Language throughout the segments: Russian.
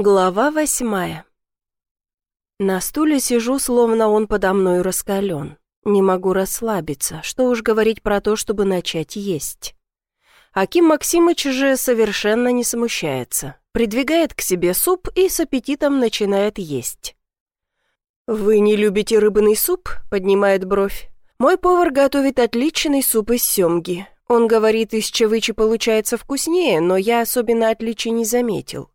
Глава восьмая. На стуле сижу, словно он подо мной раскален. Не могу расслабиться, что уж говорить про то, чтобы начать есть. Аким Максимыч же совершенно не смущается. Придвигает к себе суп и с аппетитом начинает есть. «Вы не любите рыбный суп?» — поднимает бровь. «Мой повар готовит отличный суп из семги. Он говорит, из чавычи получается вкуснее, но я особенно отличий не заметил.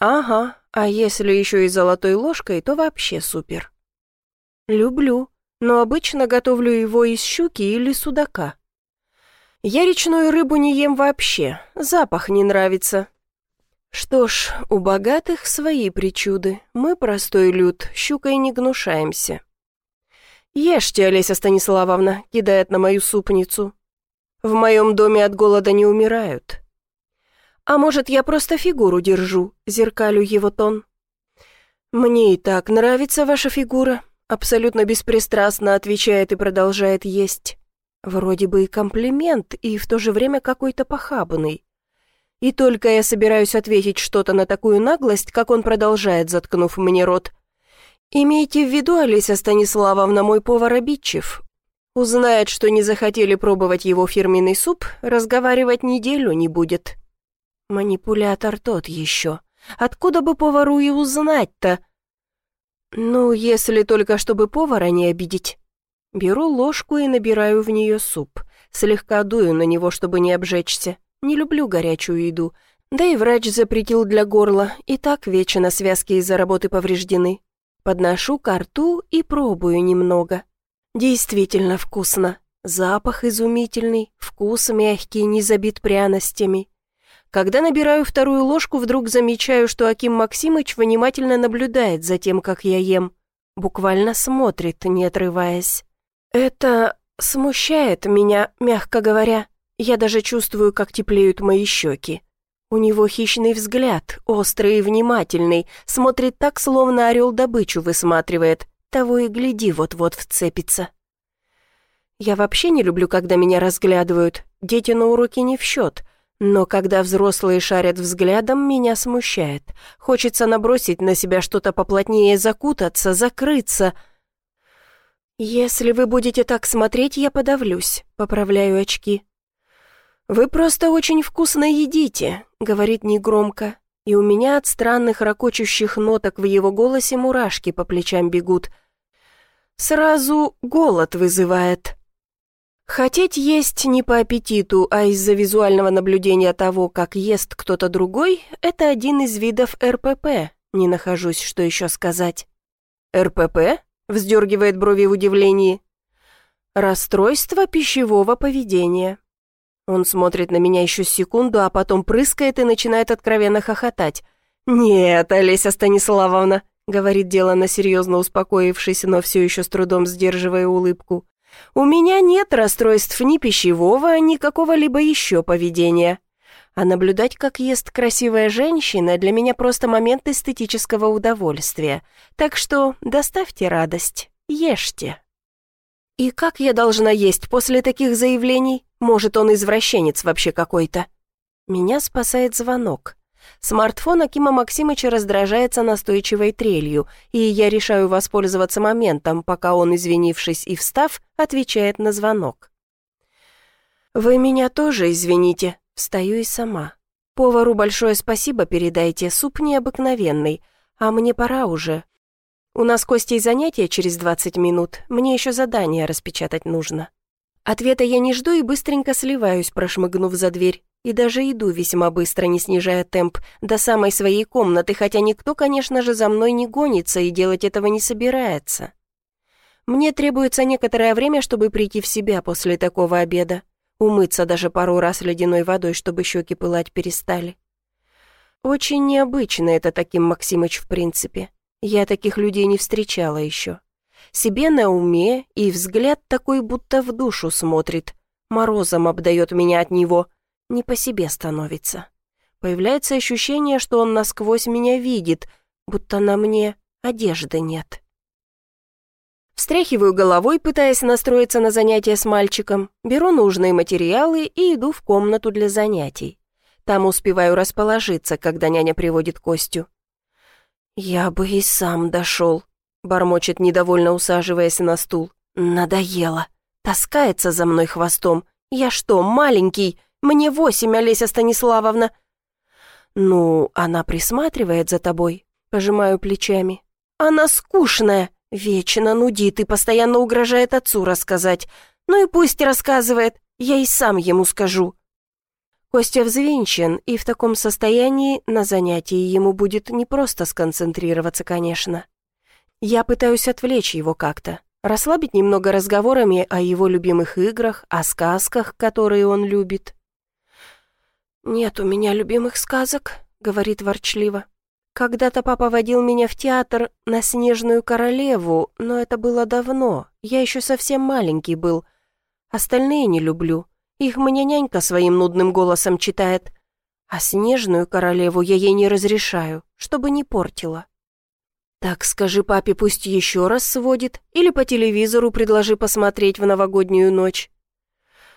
Ага, а если еще и золотой ложкой, то вообще супер. Люблю, но обычно готовлю его из щуки или судака. Я речную рыбу не ем вообще, запах не нравится. Что ж, у богатых свои причуды, мы, простой люд, щукой не гнушаемся. «Ешьте, Олеся Станиславовна», — кидает на мою супницу. «В моем доме от голода не умирают. «А может, я просто фигуру держу?» — зеркалю его тон. «Мне и так нравится ваша фигура», — абсолютно беспристрастно отвечает и продолжает есть. Вроде бы и комплимент, и в то же время какой-то похабный. И только я собираюсь ответить что-то на такую наглость, как он продолжает, заткнув мне рот. «Имейте в виду, Олеся Станиславовна, мой повар обидчив. Узнает, что не захотели пробовать его фирменный суп, разговаривать неделю не будет». Манипулятор тот еще. Откуда бы повару и узнать-то? Ну, если только чтобы повара не обидеть. Беру ложку и набираю в нее суп. Слегка дую на него, чтобы не обжечься. Не люблю горячую еду. Да и врач запретил для горла, и так вечно связки из-за работы повреждены. Подношу ко рту и пробую немного. Действительно вкусно. Запах изумительный, вкус мягкий, не забит пряностями. Когда набираю вторую ложку, вдруг замечаю, что Аким Максимыч внимательно наблюдает за тем, как я ем. Буквально смотрит, не отрываясь. Это смущает меня, мягко говоря. Я даже чувствую, как теплеют мои щеки. У него хищный взгляд, острый и внимательный, смотрит так, словно орел добычу высматривает. Того и гляди, вот-вот вцепится. Я вообще не люблю, когда меня разглядывают. Дети на уроке не в счет. Но когда взрослые шарят взглядом, меня смущает. Хочется набросить на себя что-то поплотнее, закутаться, закрыться. «Если вы будете так смотреть, я подавлюсь», — поправляю очки. «Вы просто очень вкусно едите», — говорит негромко, и у меня от странных ракочущих ноток в его голосе мурашки по плечам бегут. Сразу голод вызывает. Хотеть есть не по аппетиту, а из-за визуального наблюдения того, как ест кто-то другой, это один из видов РПП. Не нахожусь, что еще сказать. РПП? Вздергивает брови в удивлении. Расстройство пищевого поведения. Он смотрит на меня еще секунду, а потом прыскает и начинает откровенно хохотать. «Нет, Олеся Станиславовна», — говорит делано серьезно успокоившись, но все еще с трудом сдерживая улыбку. У меня нет расстройств ни пищевого, ни какого-либо еще поведения. А наблюдать, как ест красивая женщина, для меня просто момент эстетического удовольствия. Так что доставьте радость, ешьте. И как я должна есть после таких заявлений? Может, он извращенец вообще какой-то? Меня спасает звонок. Смартфон Акима Максимыча раздражается настойчивой трелью, и я решаю воспользоваться моментом, пока он, извинившись и встав, отвечает на звонок. «Вы меня тоже извините», — встаю и сама. «Повару большое спасибо передайте, суп необыкновенный, а мне пора уже. У нас Костей занятия через 20 минут, мне еще задание распечатать нужно». Ответа я не жду и быстренько сливаюсь, прошмыгнув за дверь. И даже иду весьма быстро, не снижая темп, до самой своей комнаты, хотя никто, конечно же, за мной не гонится и делать этого не собирается. Мне требуется некоторое время, чтобы прийти в себя после такого обеда. Умыться даже пару раз ледяной водой, чтобы щеки пылать перестали. Очень необычно это таким Максимыч в принципе. Я таких людей не встречала еще. Себе на уме и взгляд такой, будто в душу смотрит. Морозом обдает меня от него — не по себе становится. Появляется ощущение, что он насквозь меня видит, будто на мне одежды нет. Встряхиваю головой, пытаясь настроиться на занятия с мальчиком, беру нужные материалы и иду в комнату для занятий. Там успеваю расположиться, когда няня приводит Костю. «Я бы и сам дошел», — бормочет, недовольно усаживаясь на стул. «Надоело. Таскается за мной хвостом. Я что, маленький? Мне восемь, Олеся Станиславовна». «Ну, она присматривает за тобой», — пожимаю плечами. «Она скучная, вечно нудит и постоянно угрожает отцу рассказать. Ну и пусть рассказывает, я и сам ему скажу». Костя взвинчен, и в таком состоянии на занятии ему будет непросто сконцентрироваться, конечно. Я пытаюсь отвлечь его как-то, расслабить немного разговорами о его любимых играх, о сказках, которые он любит. «Нет у меня любимых сказок», — говорит ворчливо. «Когда-то папа водил меня в театр на «Снежную королеву», но это было давно, я еще совсем маленький был. Остальные не люблю, их мне нянька своим нудным голосом читает. А снежную королеву я ей не разрешаю, чтобы не портила. Так скажи папе, пусть еще раз сводит, или по телевизору предложи посмотреть в новогоднюю ночь.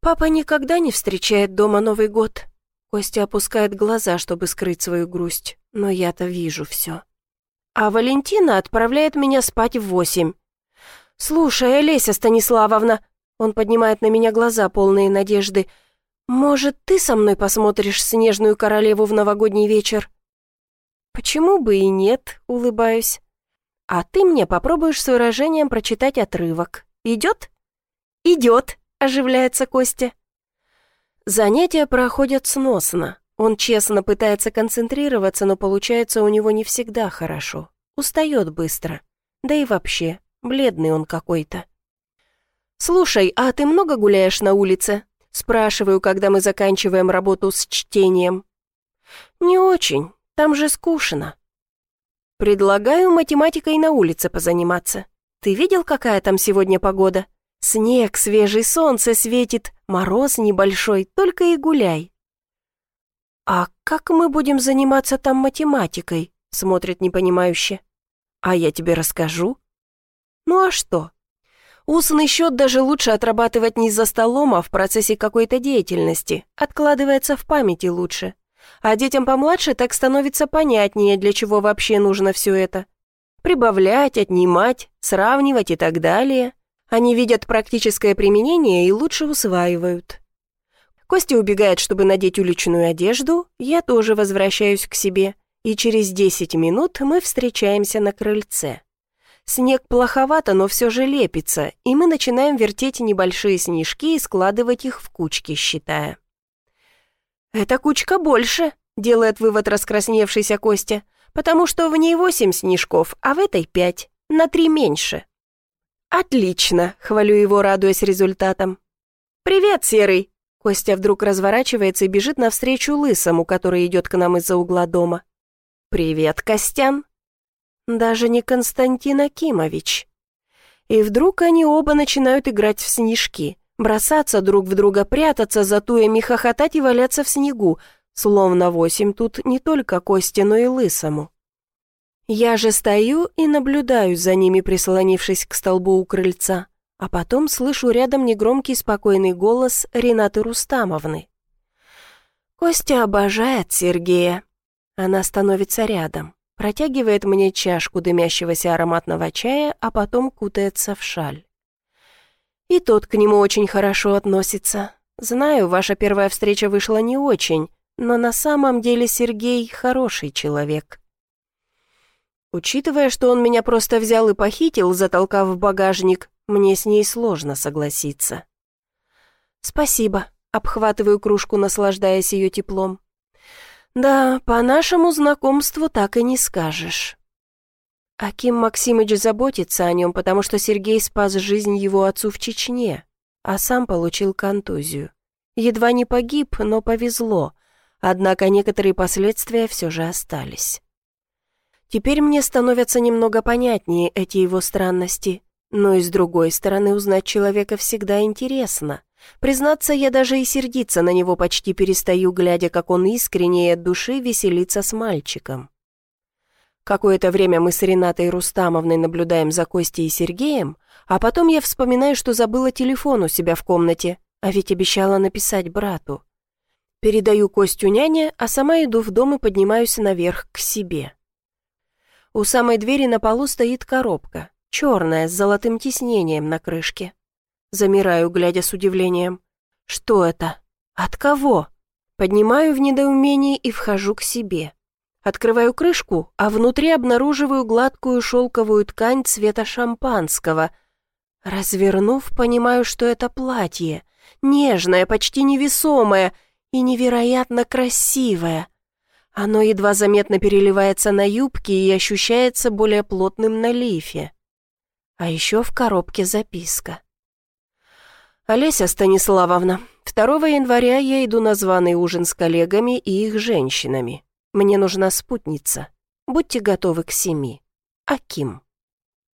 Папа никогда не встречает дома Новый год. Костя опускает глаза, чтобы скрыть свою грусть, но я-то вижу все. А Валентина отправляет меня спать в восемь. «Слушай, Олеся Станиславовна, он поднимает на меня глаза, полные надежды. «Может, ты со мной посмотришь «Снежную королеву» в новогодний вечер?» «Почему бы и нет?» — улыбаюсь. «А ты мне попробуешь с выражением прочитать отрывок. Идет?» «Идет», — оживляется Костя. Занятия проходят сносно. Он честно пытается концентрироваться, но получается у него не всегда хорошо. Устает быстро. Да и вообще, бледный он какой-то. «Слушай, а ты много гуляешь на улице?» Спрашиваю, когда мы заканчиваем работу с чтением. «Не очень, там же скучно». «Предлагаю математикой на улице позаниматься. Ты видел, какая там сегодня погода? Снег, свежий солнце светит, мороз небольшой, только и гуляй». «А как мы будем заниматься там математикой?» смотрит непонимающе. «А я тебе расскажу». «Ну а что? Устный счет даже лучше отрабатывать не за столом, а в процессе какой-то деятельности. Откладывается в памяти лучше. А детям помладше так становится понятнее, для чего вообще нужно все это. Прибавлять, отнимать, сравнивать и так далее. Они видят практическое применение и лучше усваивают. Костя убегает, чтобы надеть уличную одежду, я тоже возвращаюсь к себе, и через 10 минут мы встречаемся на крыльце. Снег плоховато, но все же лепится, и мы начинаем вертеть небольшие снежки и складывать их в кучки, считая. «Эта кучка больше», — делает вывод раскрасневшийся Костя, «потому что в ней восемь снежков, а в этой пять, на три меньше». «Отлично», — хвалю его, радуясь результатам. «Привет, Серый!» Костя вдруг разворачивается и бежит навстречу Лысому, который идет к нам из-за угла дома. «Привет, Костян!» Даже не Константин Акимович. И вдруг они оба начинают играть в снежки, бросаться друг в друга, прятаться за туями, хохотать и валяться в снегу, словно восемь тут не только Косте, но и Лысому. Я же стою и наблюдаю за ними, прислонившись к столбу у крыльца, а потом слышу рядом негромкий спокойный голос Ренаты Рустамовны. «Костя обожает Сергея». Она становится рядом протягивает мне чашку дымящегося ароматного чая, а потом кутается в шаль. И тот к нему очень хорошо относится. Знаю, ваша первая встреча вышла не очень, но на самом деле Сергей хороший человек. Учитывая, что он меня просто взял и похитил, затолкав в багажник, мне с ней сложно согласиться. «Спасибо», — обхватываю кружку, наслаждаясь ее теплом. «Да, по нашему знакомству так и не скажешь». Аким Максимыч заботится о нем, потому что Сергей спас жизнь его отцу в Чечне, а сам получил контузию. Едва не погиб, но повезло, однако некоторые последствия все же остались. Теперь мне становятся немного понятнее эти его странности, но и с другой стороны узнать человека всегда интересно. Признаться, я даже и сердиться на него почти перестаю, глядя, как он искренне и от души веселится с мальчиком. Какое-то время мы с Ренатой Рустамовной наблюдаем за Костей и Сергеем, а потом я вспоминаю, что забыла телефон у себя в комнате, а ведь обещала написать брату. Передаю Костю няне, а сама иду в дом и поднимаюсь наверх к себе. У самой двери на полу стоит коробка, черная, с золотым тиснением на крышке. Замираю, глядя с удивлением. Что это? От кого? Поднимаю в недоумении и вхожу к себе. Открываю крышку, а внутри обнаруживаю гладкую шелковую ткань цвета шампанского. Развернув, понимаю, что это платье. Нежное, почти невесомое и невероятно красивое. Оно едва заметно переливается на юбке и ощущается более плотным на лифе. А еще в коробке записка. «Олеся Станиславовна, 2 января я иду на званый ужин с коллегами и их женщинами. Мне нужна спутница. Будьте готовы к семи. Аким.